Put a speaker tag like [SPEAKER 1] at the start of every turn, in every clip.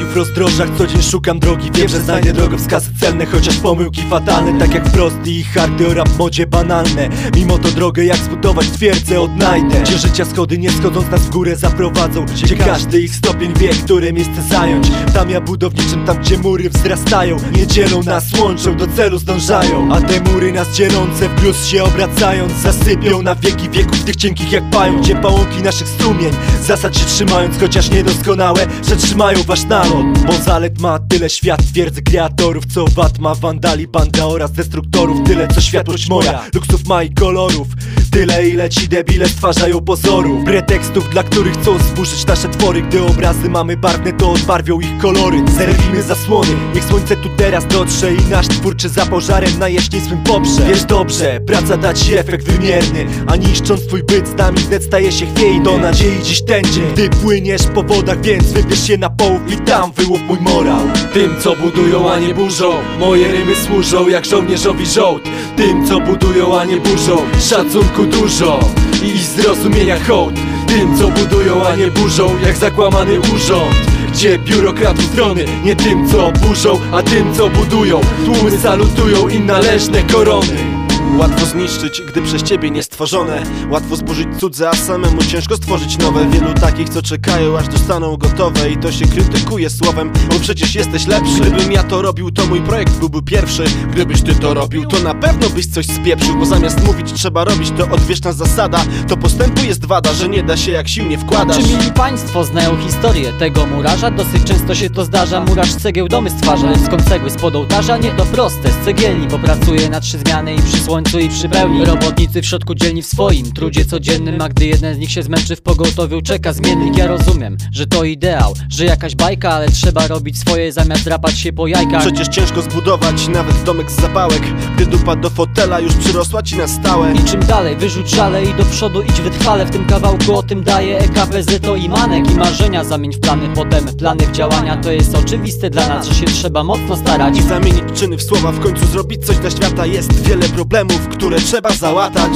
[SPEAKER 1] w rozdrożach co dzień szukam drogi. Wiem, że znajdę drogowskazy celne Chociaż pomyłki fatalne. Tak jak prosty i hardy o rap modzie banalne. Mimo to drogę jak zbudować twierdzę odnajdę. Gdzie życia schody nie schodząc nas w górę zaprowadzą. Gdzie każdy ich stopień wie, które miejsce zająć. Tam ja budowniczym, tam gdzie mury wzrastają. Nie dzielą nas, łączą, do celu zdążają. A te mury nas dzielące w plus się obracając Zasypią na wieki wieków tych cienkich jak pają Gdzie pałąki naszych strumień Zasad się trzymając, chociaż niedoskonałe Przetrzymają wasz nalot Bo zalet ma tyle świat. Twierdzy kreatorów Co wad ma wandali, banda oraz destruktorów. Tyle co światłość moja, luksów ma i kolorów. Tyle ile ci debile stwarzają pozorów. Pretekstów, dla których chcą zburzyć nasze twory. Gdy obrazy mamy barwne, to odbarwią ich kolory. Zerwijmy zasłony, niech słońce tu teraz dotrze I nasz twórczy zapał żarem najjaśniej swym poprze. Wiesz dobrze, praca da ci efekt wymierny A niszcząc twój byt z nami wnet staje się chwiejny Do nadziei dziś ten dzień, gdy płyniesz po wodach Więc wybierz się na połów i tam wyłów mój morał. Tym co budują, a nie burzą. Moje rymy służą jak żołnierzowi żołd. Tym co budują, a nie burzą. Szacunku dużo i zrozumienia hołd. Tym co budują, a nie burzą Jak zakłamany urząd. Gdzie biurokratów trony Nie tym co burzą, a tym co budują. Tłumy salutują im należne korony
[SPEAKER 2] Łatwo zniszczyć, gdy przez ciebie nie stworzone. Łatwo zburzyć cudze, a samemu ciężko stworzyć nowe. Wielu takich, co czekają, aż dostaną gotowe. I to się krytykuje słowem, bo przecież jesteś lepszy. Gdybym ja to robił, to mój projekt byłby pierwszy. Gdybyś ty to robił, to na pewno byś coś spieprzył. Bo zamiast mówić trzeba robić, to odwieczna zasada. To postępu jest wada, że nie da się jak silnie wkładasz.
[SPEAKER 3] Czy mili państwo znają historię tego murarza? Dosyć często się to zdarza. Murarz cegieł domy stwarza. Skąd cegły spod ołtarza? Nie to proste, z cegielni Bo pracuje na trzy zmiany i przy słońcu i przy pełni Robotnicy w środku dzielni w swoim trudzie codziennym A gdy jeden z nich się zmęczy w pogotowiu czeka zmiennik Ja rozumiem, że to ideał, że jakaś bajka Ale trzeba robić swoje zamiast drapać się po jajkach.
[SPEAKER 2] Przecież ciężko zbudować nawet domek z zapałek Gdy dupa do fotela już przyrosła ci na stałe.
[SPEAKER 3] I czym dalej, wyrzuć żale i do przodu idź wytrwale. W tym kawałku o tym daje EKPZ to i manek I marzenia. Zamień w plany, potem plany w działania. To jest oczywiste dla nas, że się trzeba mocno starać.
[SPEAKER 2] I zamienić czyny w słowa, w końcu zrobić coś dla świata. Jest wiele problemów, które trzeba załatać.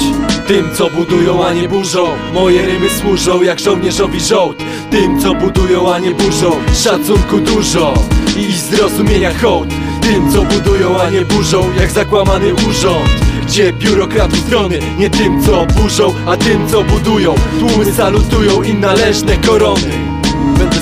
[SPEAKER 1] Tym co budują, a nie burzą. Moje rymy służą jak żołnierzowi żołd. Tym co budują, a nie burzą. Szacunku dużo i zrozumienia hołd. Tym co budują, a nie burzą Jak zakłamany urząd. Gdzie biurokratów trony Nie tym co burzą, a tym co budują. Tłumy salutują im należne korony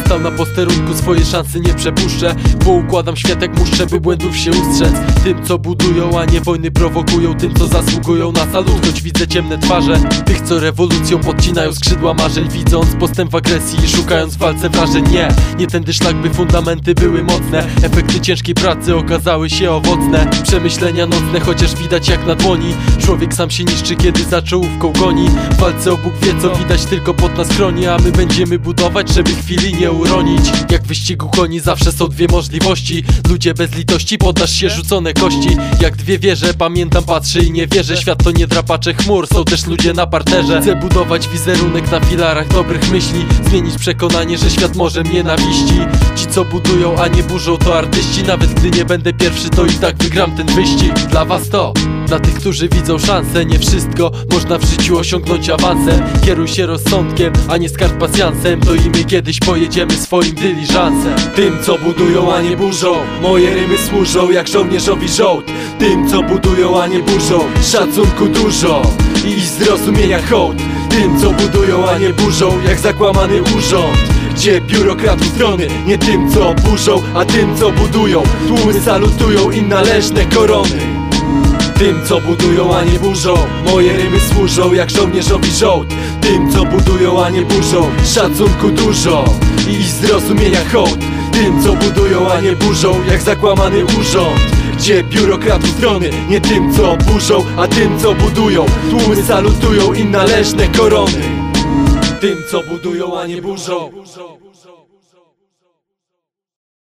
[SPEAKER 4] stał na posterunku, swoje szanse nie przepuszczę Poukładam świat jak muszczę, by błędów się ustrzec. Tym co budują, a nie wojny prowokują Tym co zasługują na salut, choć widzę ciemne twarze Tych co rewolucją podcinają skrzydła marzeń Widząc postęp w agresji i szukając w walce wrażeń. Nie, nie tędy szlak, by fundamenty były mocne. Efekty ciężkiej pracy okazały się owocne. Przemyślenia nocne, chociaż widać jak na dłoni Człowiek sam się niszczy, kiedy za czołówką goni. W walce o Bóg wie co widać tylko pod nas chroni A my będziemy budować, żeby chwili nie uronić. Jak w wyścigu koni zawsze są dwie możliwości. Ludzie bez litości, podasz się rzucone kości. Jak dwie wieże, pamiętam, patrzę i nie wierzę. Świat to nie drapacze chmur, są też ludzie na parterze. Chcę budować wizerunek na filarach dobrych myśli. Zmienić przekonanie, że świat może mnie nawiści. Ci co budują, a nie burzą to artyści. Nawet gdy nie będę pierwszy, to i tak wygram ten wyścig. Dla was to dla tych, którzy widzą szansę, nie wszystko można w życiu osiągnąć awansem. Kieruj się rozsądkiem, a nie skarb pasjansem. To i my kiedyś pojedziemy swoim dyliżansem.
[SPEAKER 1] Tym co budują, a nie burzą. Moje rymy służą jak żołnierzowi żołd. Tym co budują, a nie burzą. Szacunku dużo i zrozumienia hołd. Tym co budują, a nie burzą Jak zakłamany urząd gdzie biurokratów trony Nie tym co burzą, a tym co budują. Tłumy salutują im należne korony. Tym co budują, a nie burzą. Moje rymy służą jak żołnierzowi żołd. Tym co budują, a nie burzą. Szacunku dużo i zrozumienia hołd. Tym co budują, a nie burzą Jak zakłamany urząd. Gdzie biurokratów trony Nie tym co burzą, a tym co budują. Tłumy salutują im należne korony Tym co budują, a nie burzą